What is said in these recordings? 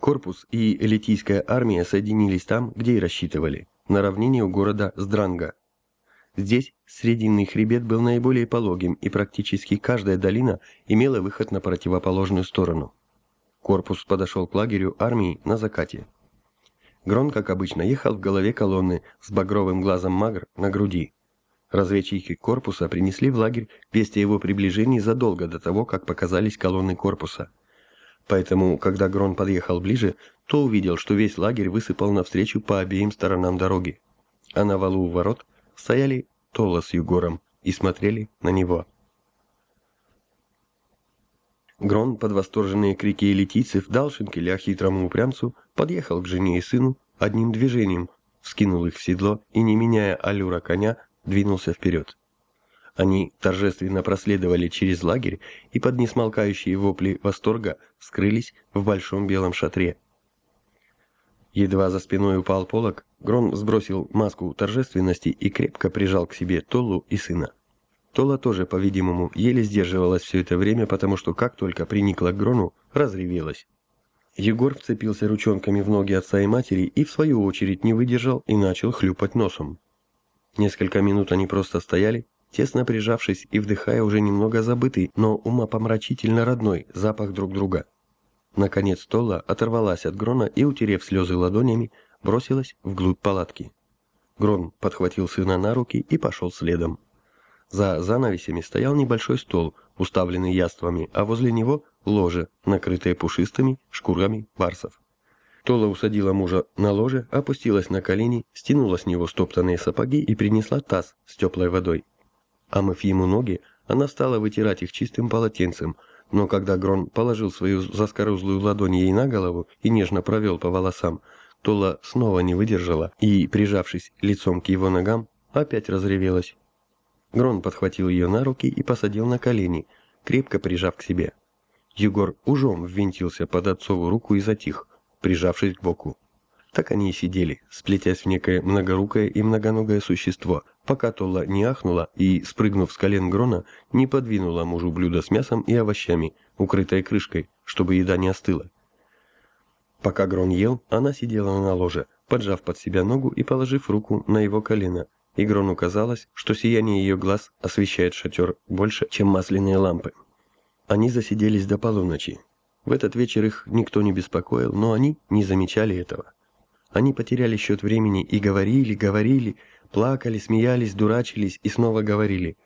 Корпус и элитийская армия соединились там, где и рассчитывали, на равнине у города Здранга. Здесь срединный хребет был наиболее пологим, и практически каждая долина имела выход на противоположную сторону. Корпус подошел к лагерю армии на закате. Грон, как обычно, ехал в голове колонны с багровым глазом магр на груди. Разведчики корпуса принесли в лагерь весть о его приближении задолго до того, как показались колонны корпуса. Поэтому, когда Грон подъехал ближе, то увидел, что весь лагерь высыпал навстречу по обеим сторонам дороги. А на валу у ворот стояли Тола с Югором и смотрели на него. Грон под восторженные крики элитийцев дал шинкеля хитрому упрямцу, подъехал к жене и сыну, одним движением вскинул их в седло и, не меняя аллюра коня, двинулся вперед. Они торжественно проследовали через лагерь и под несмолкающие вопли восторга скрылись в большом белом шатре. Едва за спиной упал полог, Грон сбросил маску торжественности и крепко прижал к себе Толлу и сына. Тола тоже, по-видимому, еле сдерживалась все это время, потому что как только приникла к Грону, разревелась. Егор вцепился ручонками в ноги отца и матери и, в свою очередь, не выдержал и начал хлюпать носом. Несколько минут они просто стояли, тесно прижавшись и вдыхая уже немного забытый, но умопомрачительно родной запах друг друга. Наконец Тола оторвалась от Грона и, утерев слезы ладонями, бросилась вглубь палатки. Грон подхватил сына на руки и пошел следом. За занавесями стоял небольшой стол, уставленный яствами, а возле него ложе, накрытое пушистыми шкурами барсов. Тола усадила мужа на ложе, опустилась на колени, стянула с него стоптанные сапоги и принесла таз с теплой водой. Омыв ему ноги, она стала вытирать их чистым полотенцем, но когда Грон положил свою заскорузлую ладонь ей на голову и нежно провел по волосам, Тола снова не выдержала и, прижавшись лицом к его ногам, опять разревелась. Грон подхватил ее на руки и посадил на колени, крепко прижав к себе. Егор ужом ввинтился под отцову руку и затих, прижавшись к боку. Так они и сидели, сплетясь в некое многорукое и многоногое существо, пока Толла не ахнула и, спрыгнув с колен Грона, не подвинула мужу блюдо с мясом и овощами, укрытое крышкой, чтобы еда не остыла. Пока Грон ел, она сидела на ложе, поджав под себя ногу и положив руку на его колено, Игрону казалось, что сияние ее глаз освещает шатер больше, чем масляные лампы. Они засиделись до полуночи. В этот вечер их никто не беспокоил, но они не замечали этого. Они потеряли счет времени и говорили, говорили, плакали, смеялись, дурачились и снова говорили.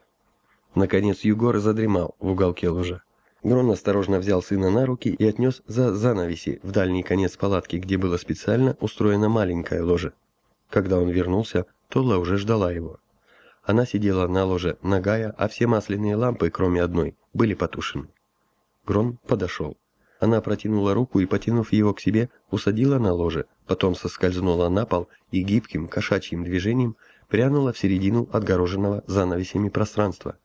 Наконец Югор задремал в уголке ложа. Грон осторожно взял сына на руки и отнес за занавеси в дальний конец палатки, где было специально устроено маленькое ложе. Когда он вернулся, Толла уже ждала его. Она сидела на ложе нагая, а все масляные лампы, кроме одной, были потушены. Грон подошел. Она протянула руку и, потянув его к себе, усадила на ложе, потом соскользнула на пол и гибким кошачьим движением прянула в середину отгороженного занавесями пространства.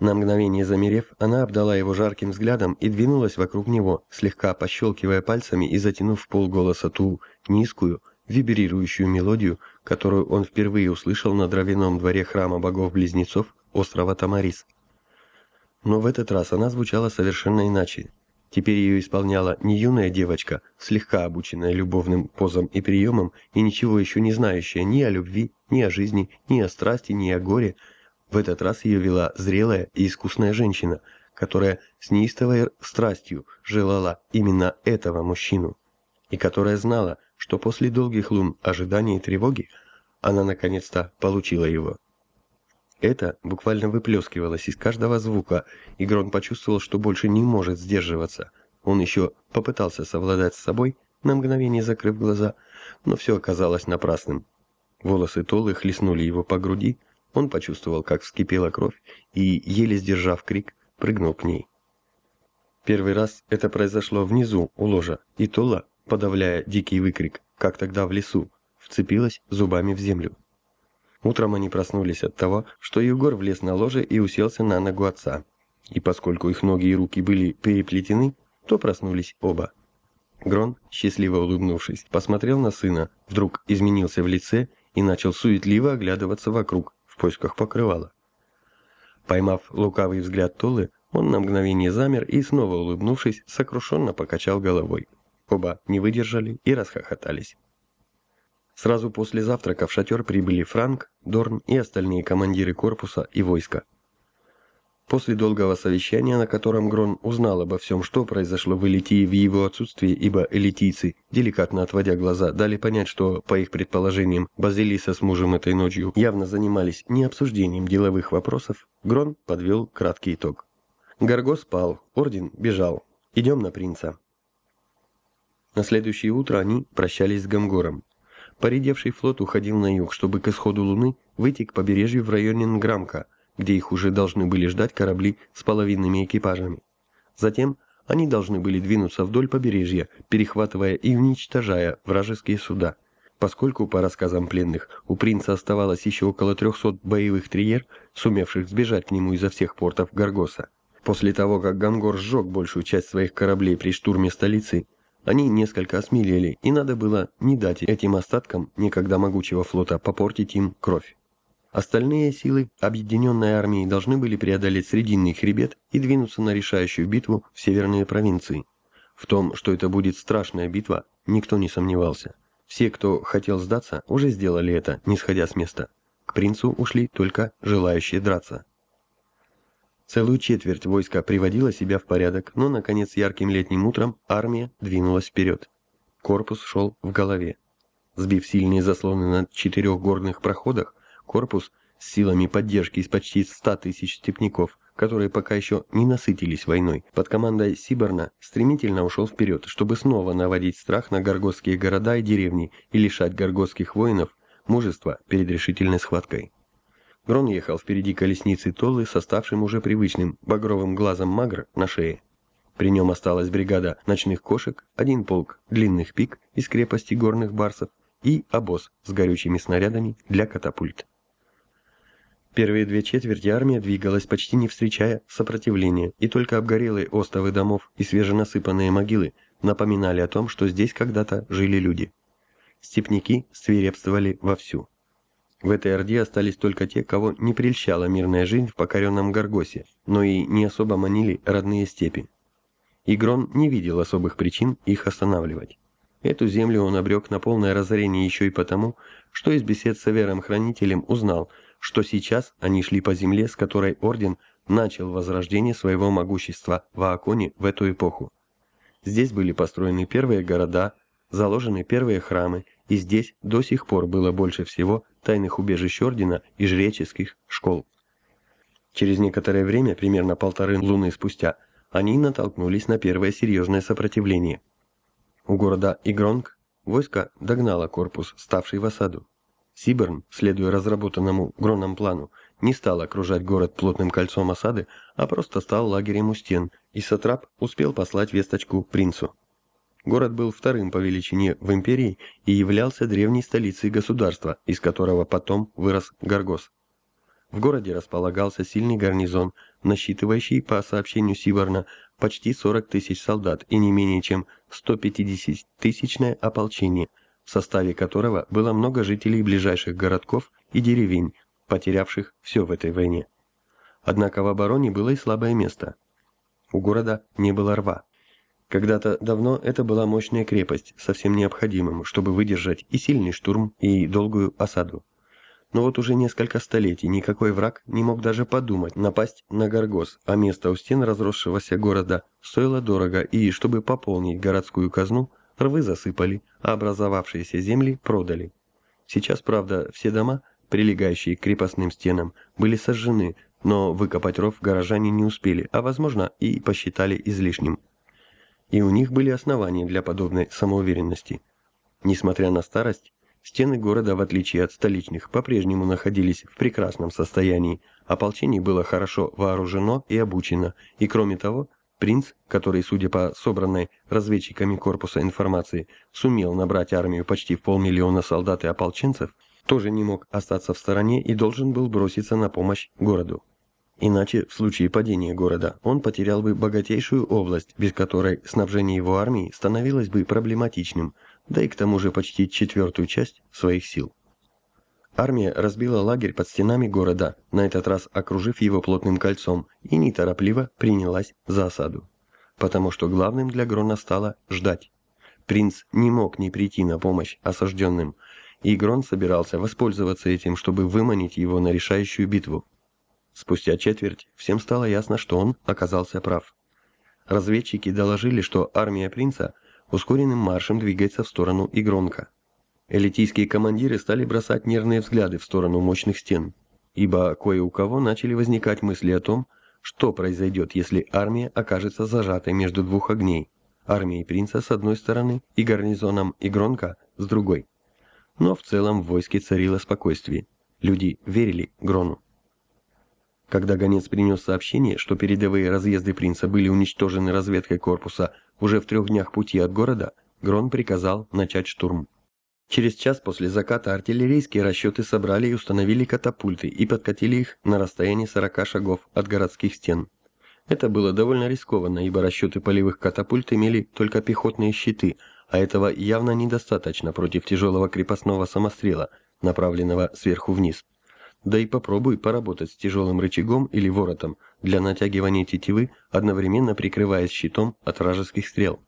На мгновение замерев, она обдала его жарким взглядом и двинулась вокруг него, слегка пощелкивая пальцами и затянув в полголоса ту низкую, вибрирующую мелодию, которую он впервые услышал на дровяном дворе храма богов-близнецов острова Тамарис. Но в этот раз она звучала совершенно иначе. Теперь ее исполняла не юная девочка, слегка обученная любовным позам и приемам, и ничего еще не знающая ни о любви, ни о жизни, ни о страсти, ни о горе. В этот раз ее вела зрелая и искусная женщина, которая с неистовой страстью желала именно этого мужчину, и которая знала, что после долгих лун ожидания и тревоги она наконец-то получила его. Это буквально выплескивалось из каждого звука, и Грон почувствовал, что больше не может сдерживаться. Он еще попытался совладать с собой, на мгновение закрыв глаза, но все оказалось напрасным. Волосы Толы хлестнули его по груди, он почувствовал, как вскипела кровь, и, еле сдержав крик, прыгнул к ней. Первый раз это произошло внизу, у ложа, и Тола подавляя дикий выкрик, как тогда в лесу, вцепилась зубами в землю. Утром они проснулись от того, что Егор влез на ложе и уселся на ногу отца. И поскольку их ноги и руки были переплетены, то проснулись оба. Грон, счастливо улыбнувшись, посмотрел на сына, вдруг изменился в лице и начал суетливо оглядываться вокруг в поисках покрывала. Поймав лукавый взгляд Толы, он на мгновение замер и, снова улыбнувшись, сокрушенно покачал головой. Оба не выдержали и расхохотались. Сразу после завтрака в шатер прибыли Франк, Дорн и остальные командиры корпуса и войска. После долгого совещания, на котором Грон узнал обо всем, что произошло в Элитии в его отсутствии, ибо элитийцы, деликатно отводя глаза, дали понять, что, по их предположениям, Базилиса с мужем этой ночью явно занимались не обсуждением деловых вопросов, Грон подвел краткий итог. Гарго спал, Орден бежал. Идем на принца. На следующее утро они прощались с Гамгором. Поредевший флот уходил на юг, чтобы к исходу Луны выйти к побережью в районе Нграмка, где их уже должны были ждать корабли с половинными экипажами. Затем они должны были двинуться вдоль побережья, перехватывая и уничтожая вражеские суда. Поскольку, по рассказам пленных, у принца оставалось еще около 300 боевых триер, сумевших сбежать к нему изо всех портов Гаргоса. После того, как Гангор сжег большую часть своих кораблей при штурме столицы, они несколько осмелели, и надо было не дать этим остаткам некогда могучего флота попортить им кровь. Остальные силы объединенной армии должны были преодолеть Срединный хребет и двинуться на решающую битву в северные провинции. В том, что это будет страшная битва, никто не сомневался. Все, кто хотел сдаться, уже сделали это, не сходя с места. К принцу ушли только желающие драться. Целую четверть войска приводила себя в порядок, но, наконец, ярким летним утром армия двинулась вперед. Корпус шел в голове. Сбив сильные заслоны на четырех горных проходах, корпус с силами поддержки из почти 100 тысяч степняков, которые пока еще не насытились войной, под командой Сиборна стремительно ушел вперед, чтобы снова наводить страх на горгосские города и деревни и лишать горгосских воинов мужества перед решительной схваткой. Грон ехал впереди колесницы Толлы с оставшим уже привычным багровым глазом магр на шее. При нем осталась бригада ночных кошек, один полк длинных пик из крепости горных барсов и обоз с горючими снарядами для катапульт. Первые две четверти армия двигалась, почти не встречая сопротивления, и только обгорелые остовы домов и свеженасыпанные могилы напоминали о том, что здесь когда-то жили люди. Степняки свирепствовали вовсю. В этой орде остались только те, кого не прельщала мирная жизнь в покоренном Гаргосе, но и не особо манили родные степи. Игрон не видел особых причин их останавливать. Эту землю он обрек на полное разорение еще и потому, что из бесед с Авером-хранителем узнал, что сейчас они шли по земле, с которой Орден начал возрождение своего могущества в Ааконе в эту эпоху. Здесь были построены первые города, заложены первые храмы, и здесь до сих пор было больше всего тайных убежищ Ордена и жреческих школ. Через некоторое время, примерно полторы луны спустя, они натолкнулись на первое серьезное сопротивление. У города Игронг войско догнало корпус, ставший в осаду. Сиберн, следуя разработанному Гроном плану, не стал окружать город плотным кольцом осады, а просто стал лагерем у стен, и Сатрап успел послать весточку принцу. Город был вторым по величине в империи и являлся древней столицей государства, из которого потом вырос Гаргос. В городе располагался сильный гарнизон, насчитывающий, по сообщению Сиборна, почти 40 тысяч солдат и не менее чем 150-тысячное ополчение – в составе которого было много жителей ближайших городков и деревень, потерявших все в этой войне. Однако в обороне было и слабое место. У города не было рва. Когда-то давно это была мощная крепость, совсем необходимым, чтобы выдержать и сильный штурм, и долгую осаду. Но вот уже несколько столетий никакой враг не мог даже подумать напасть на Гаргос, а место у стен разросшегося города стоило дорого, и чтобы пополнить городскую казну – Рвы засыпали, а образовавшиеся земли продали. Сейчас, правда, все дома, прилегающие к крепостным стенам, были сожжены, но выкопать ров горожане не успели, а, возможно, и посчитали излишним. И у них были основания для подобной самоуверенности. Несмотря на старость, стены города, в отличие от столичных, по-прежнему находились в прекрасном состоянии, ополчение было хорошо вооружено и обучено, и кроме того, Принц, который, судя по собранной разведчиками корпуса информации, сумел набрать армию почти в полмиллиона солдат и ополченцев, тоже не мог остаться в стороне и должен был броситься на помощь городу. Иначе, в случае падения города, он потерял бы богатейшую область, без которой снабжение его армии становилось бы проблематичным, да и к тому же почти четвертую часть своих сил. Армия разбила лагерь под стенами города, на этот раз окружив его плотным кольцом, и неторопливо принялась за осаду. Потому что главным для Грона стало ждать. Принц не мог не прийти на помощь осажденным, и Грон собирался воспользоваться этим, чтобы выманить его на решающую битву. Спустя четверть всем стало ясно, что он оказался прав. Разведчики доложили, что армия принца ускоренным маршем двигается в сторону Игронка. Элитийские командиры стали бросать нервные взгляды в сторону мощных стен, ибо кое у кого начали возникать мысли о том, что произойдет, если армия окажется зажатой между двух огней, армией принца с одной стороны и гарнизоном Игронка с другой. Но в целом в войске царило спокойствие. Люди верили Грону. Когда гонец принес сообщение, что передовые разъезды принца были уничтожены разведкой корпуса уже в трех днях пути от города, Грон приказал начать штурм. Через час после заката артиллерийские расчеты собрали и установили катапульты и подкатили их на расстоянии 40 шагов от городских стен. Это было довольно рискованно, ибо расчеты полевых катапульт имели только пехотные щиты, а этого явно недостаточно против тяжелого крепостного самострела, направленного сверху вниз. Да и попробуй поработать с тяжелым рычагом или воротом для натягивания тетивы, одновременно прикрываясь щитом от вражеских стрел.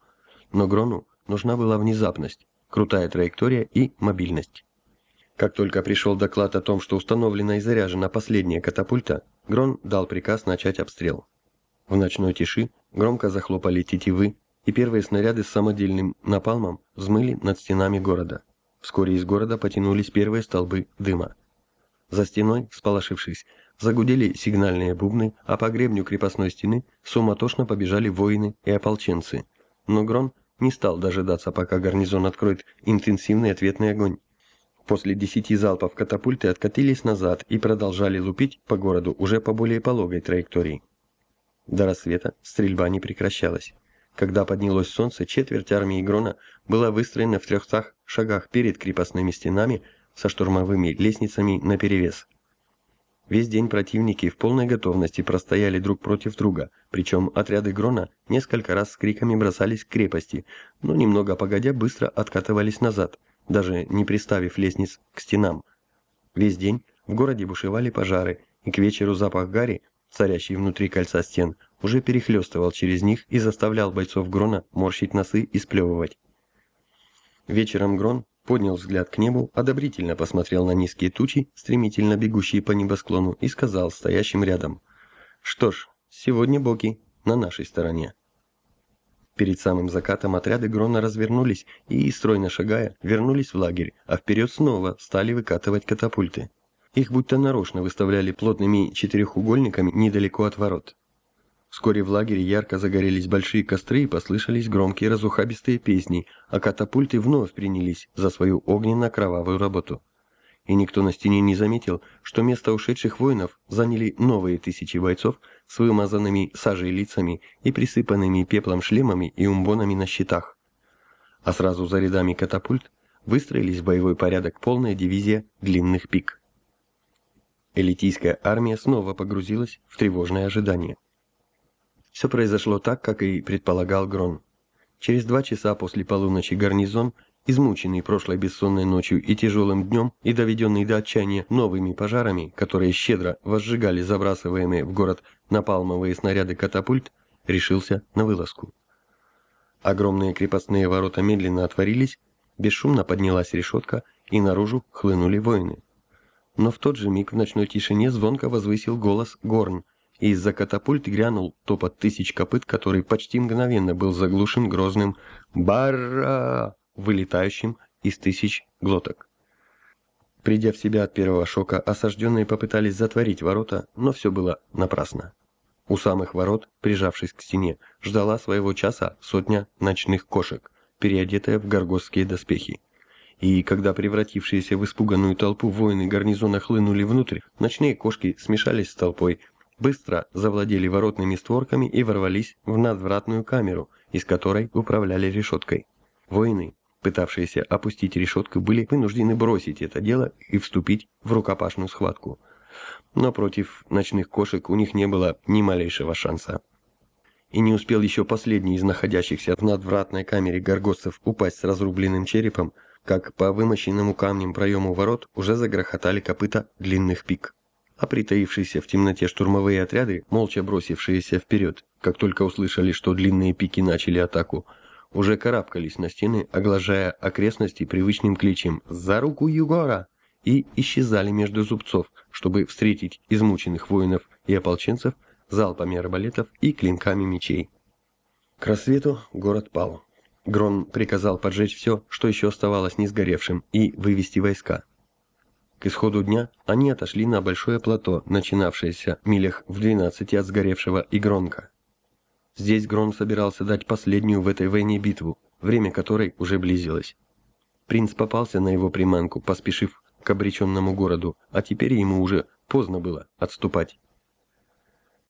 Но Грону нужна была внезапность, крутая траектория и мобильность. Как только пришел доклад о том, что установлена и заряжена последняя катапульта, Грон дал приказ начать обстрел. В ночной тиши громко захлопали тетивы, и первые снаряды с самодельным напалмом взмыли над стенами города. Вскоре из города потянулись первые столбы дыма. За стеной, сполошившись, загудели сигнальные бубны, а по гребню крепостной стены суматошно побежали воины и ополченцы. Но Грон не стал дожидаться, пока гарнизон откроет интенсивный ответный огонь. После десяти залпов катапульты откатились назад и продолжали лупить по городу уже по более пологой траектории. До рассвета стрельба не прекращалась. Когда поднялось солнце, четверть армии Грона была выстроена в трехстах шагах перед крепостными стенами со штурмовыми лестницами наперевес. Весь день противники в полной готовности простояли друг против друга, причем отряды Грона несколько раз с криками бросались к крепости, но немного погодя быстро откатывались назад, даже не приставив лестниц к стенам. Весь день в городе бушевали пожары, и к вечеру запах гари, царящий внутри кольца стен, уже перехлестывал через них и заставлял бойцов Грона морщить носы и сплевывать. Вечером Грон поднял взгляд к небу, одобрительно посмотрел на низкие тучи, стремительно бегущие по небосклону, и сказал стоящим рядом, «Что ж, сегодня боги на нашей стороне». Перед самым закатом отряды Грона развернулись и, стройно шагая, вернулись в лагерь, а вперед снова стали выкатывать катапульты. Их будто нарочно выставляли плотными четырехугольниками недалеко от ворот. Вскоре в лагере ярко загорелись большие костры и послышались громкие разухабистые песни, а катапульты вновь принялись за свою огненно-кровавую работу. И никто на стене не заметил, что место ушедших воинов заняли новые тысячи бойцов с вымазанными сажей лицами и присыпанными пеплом шлемами и умбонами на щитах. А сразу за рядами катапульт выстроились в боевой порядок полная дивизия длинных пик. Элитийская армия снова погрузилась в тревожное ожидание. Все произошло так, как и предполагал Грон. Через два часа после полуночи гарнизон, измученный прошлой бессонной ночью и тяжелым днем, и доведенный до отчаяния новыми пожарами, которые щедро возжигали забрасываемые в город напалмовые снаряды катапульт, решился на вылазку. Огромные крепостные ворота медленно отворились, бесшумно поднялась решетка, и наружу хлынули воины. Но в тот же миг в ночной тишине звонко возвысил голос Горн – из-за катапульт грянул топот тысяч копыт, который почти мгновенно был заглушен грозным «Барра!», вылетающим из тысяч глоток. Придя в себя от первого шока, осажденные попытались затворить ворота, но все было напрасно. У самых ворот, прижавшись к стене, ждала своего часа сотня ночных кошек, переодетая в горгосские доспехи. И когда превратившиеся в испуганную толпу воины гарнизона хлынули внутрь, ночные кошки смешались с толпой, быстро завладели воротными створками и ворвались в надвратную камеру, из которой управляли решеткой. Воины, пытавшиеся опустить решетку, были вынуждены бросить это дело и вступить в рукопашную схватку. Но против ночных кошек у них не было ни малейшего шанса. И не успел еще последний из находящихся в надвратной камере горгостцев упасть с разрубленным черепом, как по вымощенному камнем проему ворот уже загрохотали копыта длинных пик а притаившиеся в темноте штурмовые отряды, молча бросившиеся вперед, как только услышали, что длинные пики начали атаку, уже карабкались на стены, оглажая окрестности привычным кличем «За руку Югора!» и исчезали между зубцов, чтобы встретить измученных воинов и ополченцев залпами арбалетов и клинками мечей. К рассвету город пал. Грон приказал поджечь все, что еще оставалось не сгоревшим, и вывести войска. К исходу дня они отошли на большое плато, начинавшееся милях в 12 от сгоревшего Игронка. Здесь Грон собирался дать последнюю в этой войне битву, время которой уже близилось. Принц попался на его приманку, поспешив к обреченному городу, а теперь ему уже поздно было отступать.